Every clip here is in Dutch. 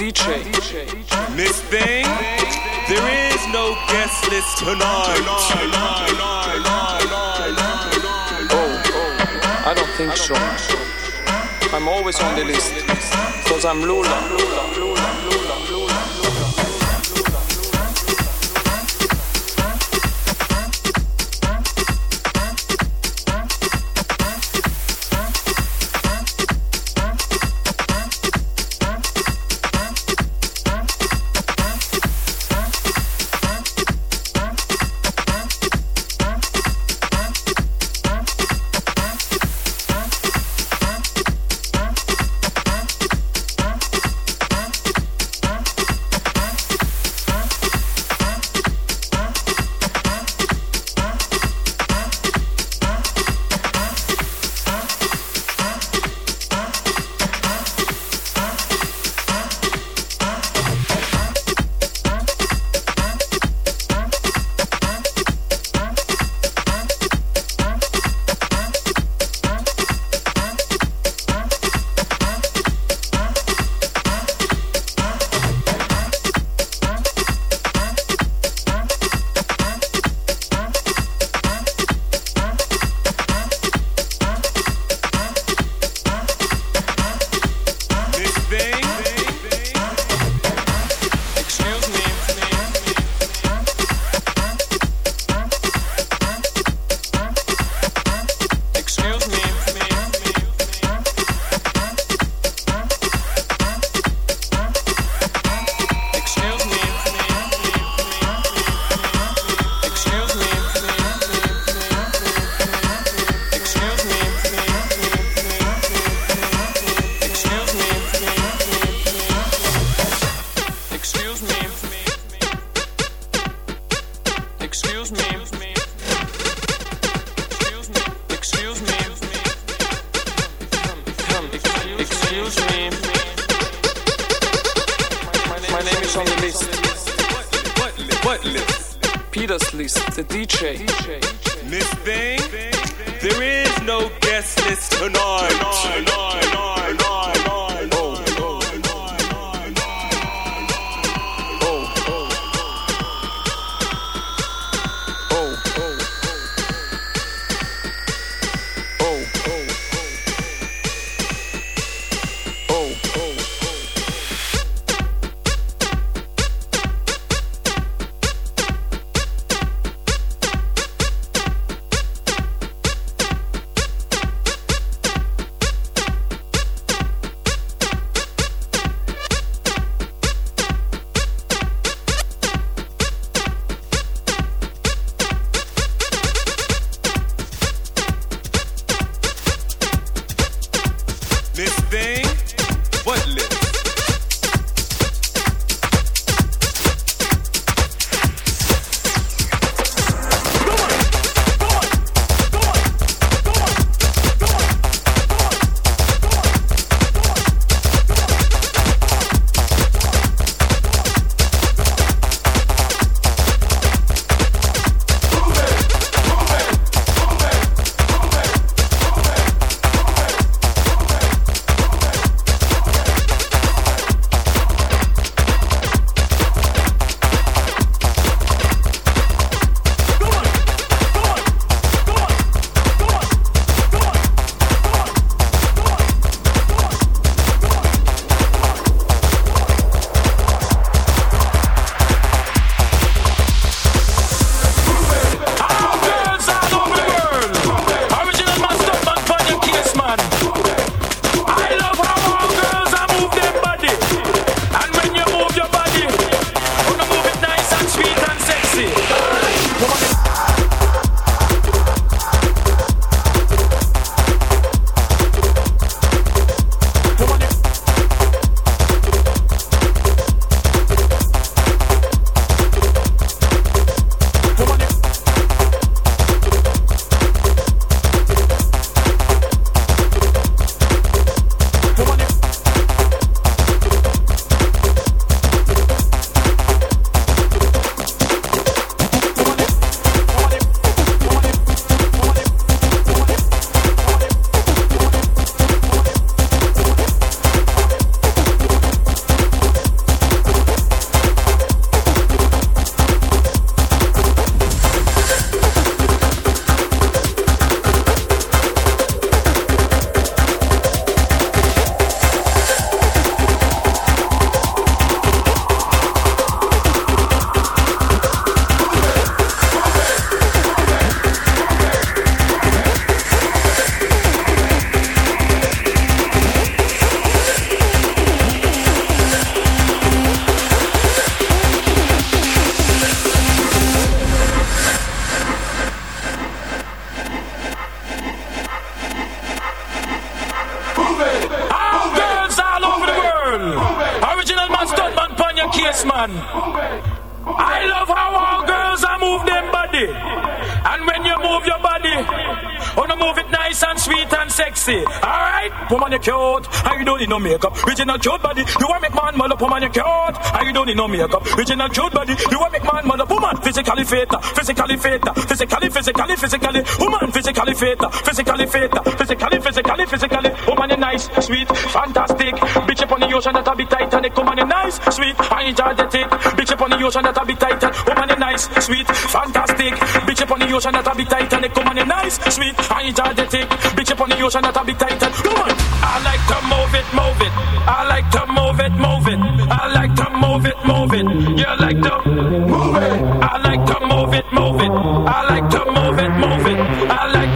DJ. Miss Thing, there is no guest list tonight. Oh, I don't think so. I'm always on the list, cause I'm Lula. No makeup. Original cute body, you want make man mother woman you cute. You don't need no makeup. Original cute body, you want make man mother woman physically fit, physically fit, physically, physically, physically, woman physically fit, physically fit, physically, physically, physically, woman you nice, sweet, fantastic. Bitch up on the ocean that a big Titanic, woman you nice, sweet, energetic. Bitch up on the ocean that a big Titan, woman you nice, sweet, fantastic. Bitch up on the ocean that a big Titanic, woman you nice, sweet, energetic. Bitch up on the ocean that a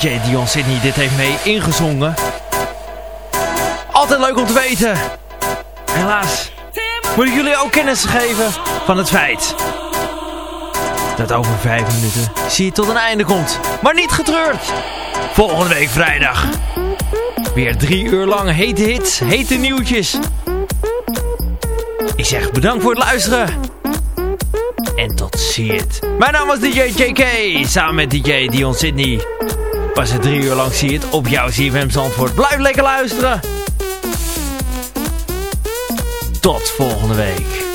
DJ Dion Sydney dit heeft mee ingezongen? Altijd leuk om te weten. Helaas moet ik jullie ook kennis geven van het feit dat over vijf minuten zie je tot een einde komt. Maar niet getreurd. Volgende week vrijdag. Weer drie uur lang hete hits, hete nieuwtjes. Ik zeg bedankt voor het luisteren. En tot ziens. Mijn naam was DJ JK. Samen met DJ Dion Sydney. Was het drie uur lang zie het op jouw CFM Zandvoort. Blijf lekker luisteren. Tot volgende week.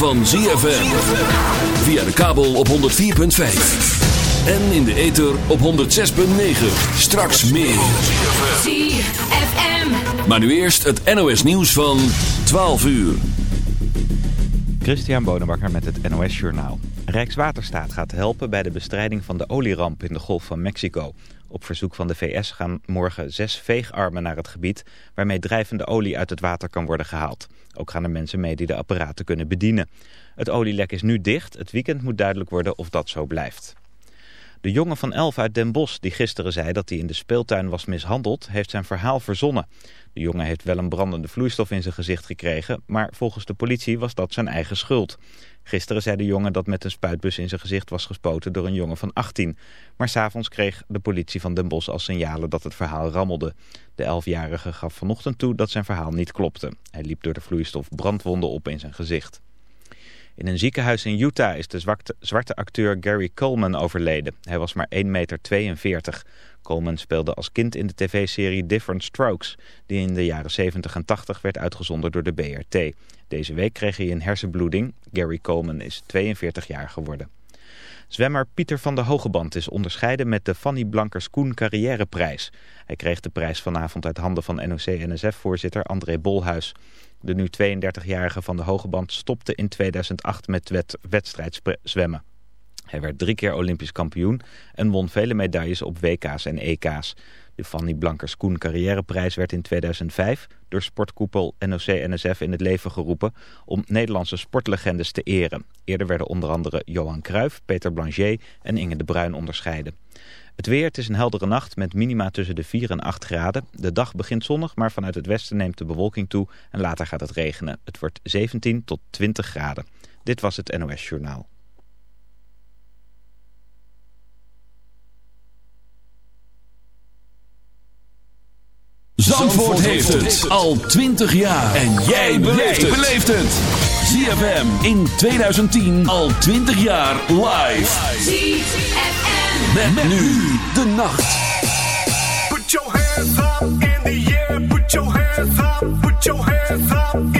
Van ZFM. Via de kabel op 104.5. En in de ether op 106.9. Straks meer. ZFM. Maar nu eerst het NOS nieuws van 12 uur. Christian Bonenbakker met het NOS Journaal. Rijkswaterstaat gaat helpen bij de bestrijding van de olieramp in de Golf van Mexico. Op verzoek van de VS gaan morgen zes veegarmen naar het gebied... waarmee drijvende olie uit het water kan worden gehaald. Ook gaan er mensen mee die de apparaten kunnen bedienen. Het olielek is nu dicht. Het weekend moet duidelijk worden of dat zo blijft. De jongen van elf uit Den Bosch, die gisteren zei dat hij in de speeltuin was mishandeld, heeft zijn verhaal verzonnen. De jongen heeft wel een brandende vloeistof in zijn gezicht gekregen, maar volgens de politie was dat zijn eigen schuld. Gisteren zei de jongen dat met een spuitbus in zijn gezicht was gespoten door een jongen van 18. Maar s'avonds kreeg de politie van Den Bosch al signalen dat het verhaal rammelde. De elfjarige gaf vanochtend toe dat zijn verhaal niet klopte. Hij liep door de vloeistof brandwonden op in zijn gezicht. In een ziekenhuis in Utah is de zwarte, acteur Gary Coleman overleden. Hij was maar 1,42 meter. Coleman speelde als kind in de tv-serie Different Strokes... die in de jaren 70 en 80 werd uitgezonden door de BRT. Deze week kreeg hij een hersenbloeding. Gary Coleman is 42 jaar geworden. Zwemmer Pieter van der Hogeband is onderscheiden met de Fanny Blankers-Koen Carrièreprijs. Hij kreeg de prijs vanavond uit handen van NOC-NSF-voorzitter André Bolhuis. De nu 32-jarige van de Hogeband stopte in 2008 met wet wedstrijdzwemmen. Hij werd drie keer Olympisch kampioen en won vele medailles op WK's en EK's. De Fanny Blankers-Koen Carrièreprijs werd in 2005 door sportkoepel NOC-NSF in het leven geroepen om Nederlandse sportlegendes te eren. Eerder werden onder andere Johan Cruijff, Peter Blanchet en Inge de Bruin onderscheiden. Het weer, het is een heldere nacht met minima tussen de 4 en 8 graden. De dag begint zonnig, maar vanuit het westen neemt de bewolking toe en later gaat het regenen. Het wordt 17 tot 20 graden. Dit was het NOS Journaal. Zandvoort, heeft het al 20 jaar. En jij beleeft het. ZFM in 2010 al 20 jaar live. ZFM. Met, met nu de nacht. Put your hands up in the air. Put your hands up. Put your hands up